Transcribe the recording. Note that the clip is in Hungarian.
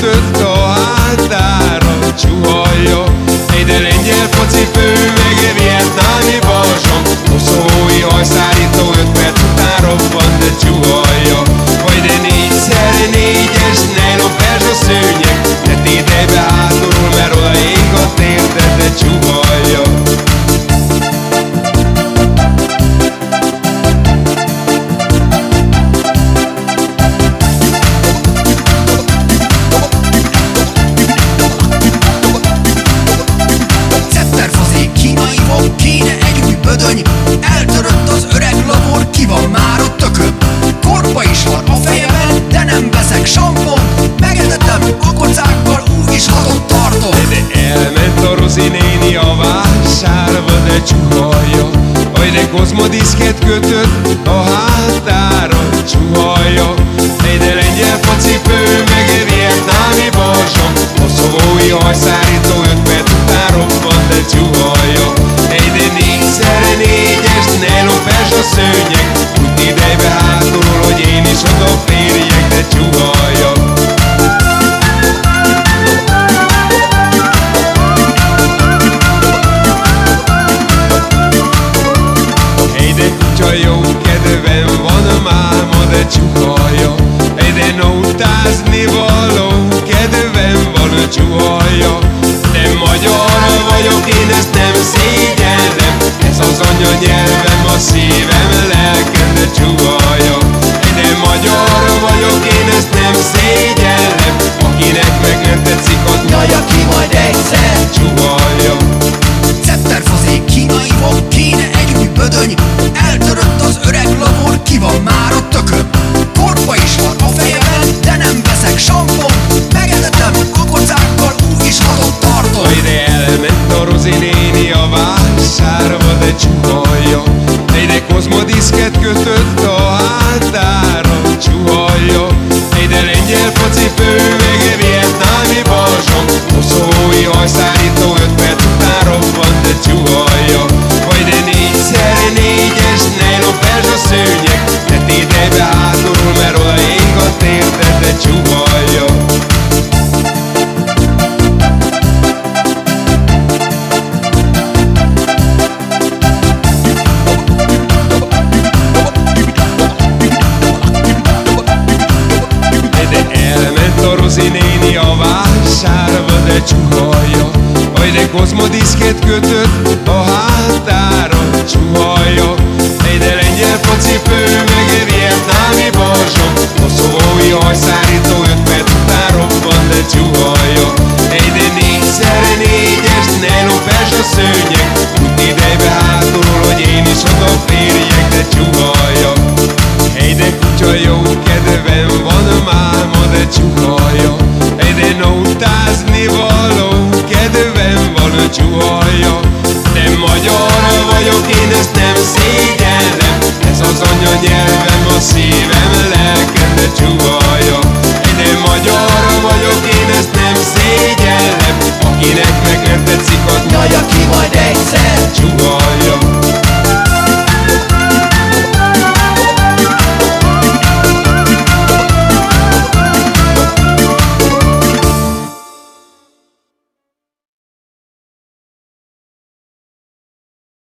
kötött a hátára Csuhalja Egyre lengyel focipő meg vietnámi balzsam Koszovói hajszárító vásárba, de csuhalja Aj, de kozmodiszket kötött a hátára, csuhalja Egy de lengyel focipő, van a Rozi néni a vásárba, de csuhalja Egyre kozmodiszket kötött a hátára, csuhalja Egyre lengyel focipő, meg egy vietnámi balzsam Koszovói hajszárító öt perc után robban, de csuhalja Vagy de négyszer négyes nylon perzsa szőnyeg a Rozi néni a vásárba, de csuhalja Aj, de kozmodiszket kötött a hátára, csuhalja Egy de lengyel focipő, meg egy vietnámi balzsam Koszovói hajszárító öt perc után de csuhalja Egy de négyszer négyes nylon perzsa szőnyeg. Úgy idejbe hátulról, hogy én is odaférjek, de csuhalja Hey, de kutya jó kedvem van a máma, de csuhalja csuhalja De magyar vagyok, én ezt nem szégyellem. Ez az anyanyelvem, a szívem, lelkem